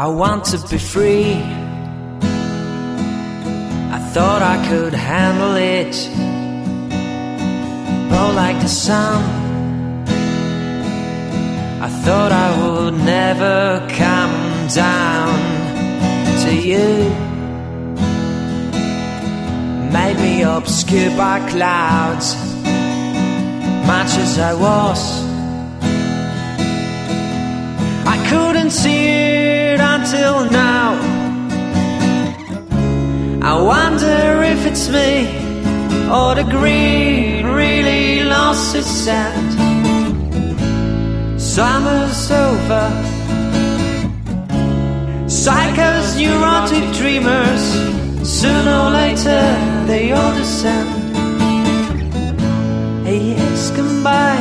I want to be free. I thought I could handle it. Oh, like the sun. I thought I would never come down to you. Made me obscured by clouds, much as I was. I couldn't see it until now. I wonder if it's me or the green really lost its scent. Summer's over. Psychos, neurotic dreamers, sooner or later they all descend. A year's by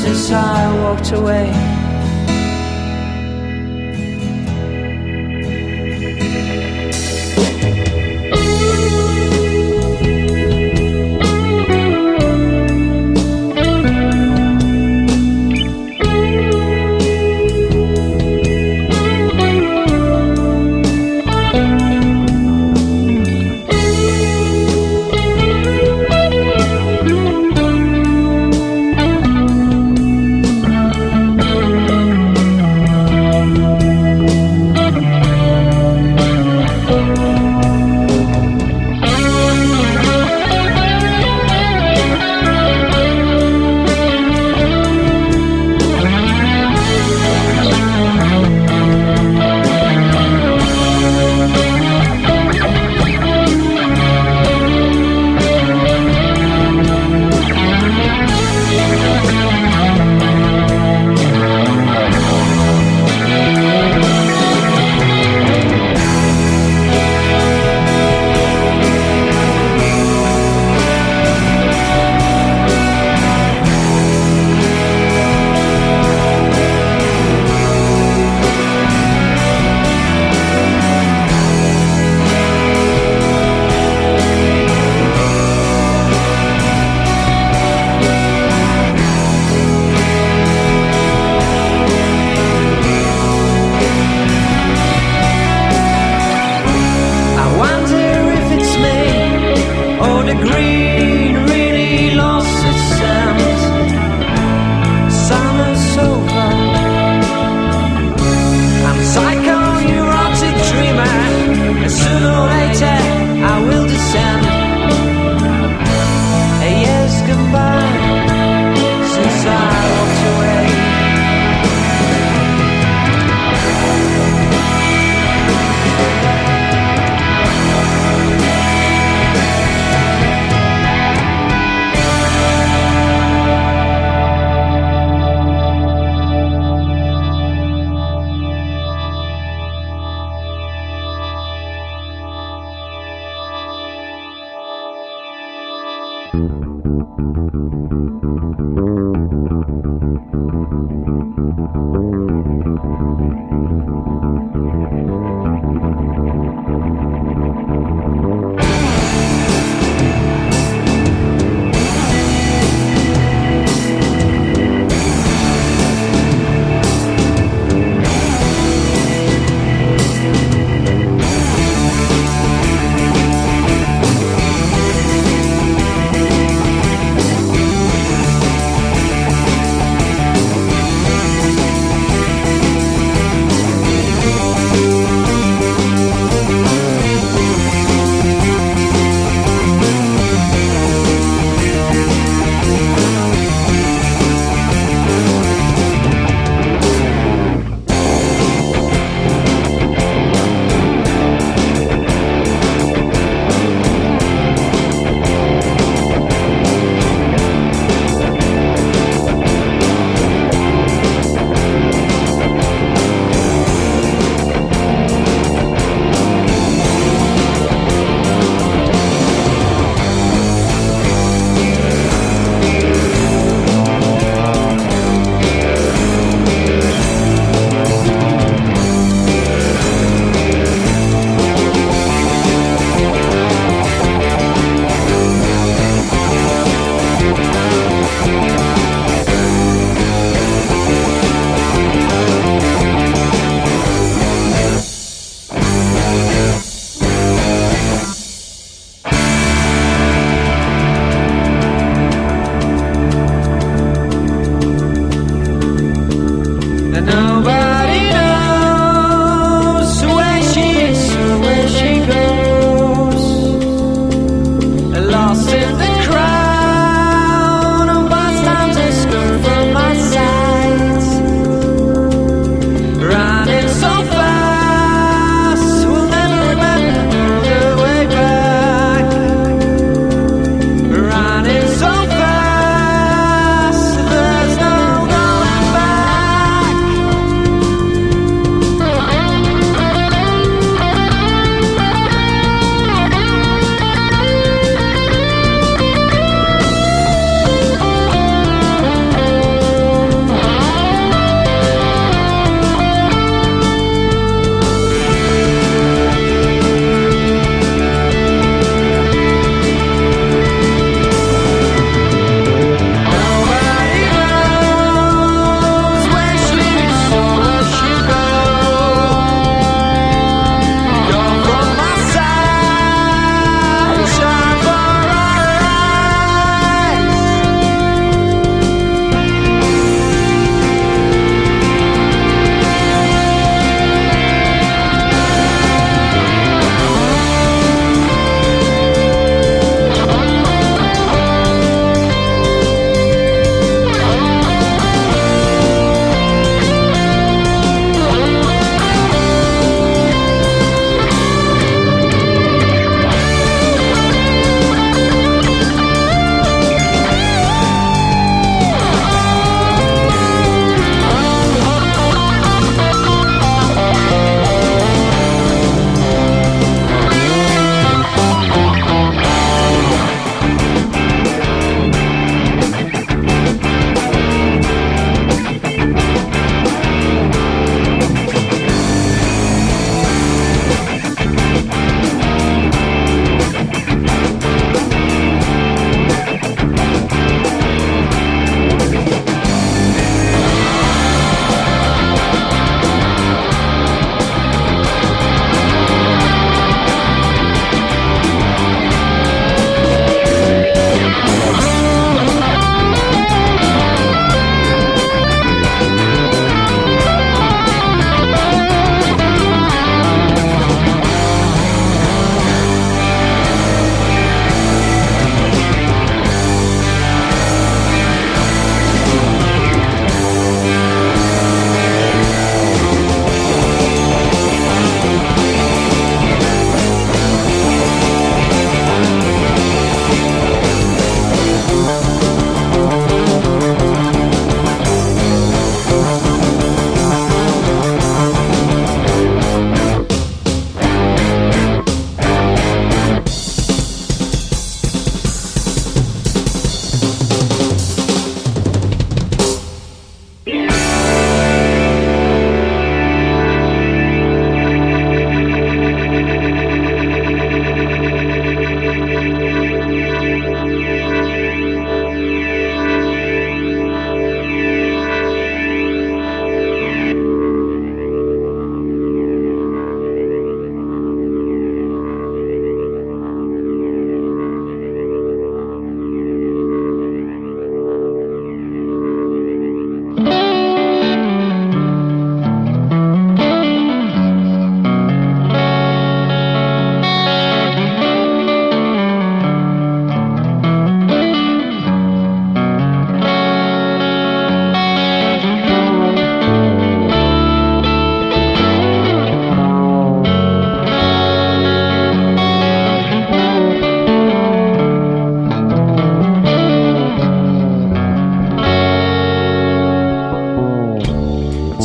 since I walked away.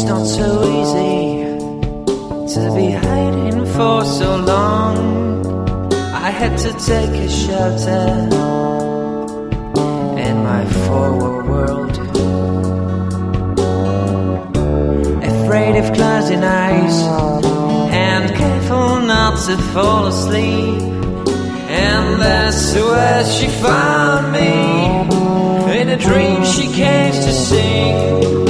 not so easy to be hiding for so long. I had to take a shelter in my forward world. Afraid of closing eyes and careful not to fall asleep. And that's where she found me in a dream she came to sing.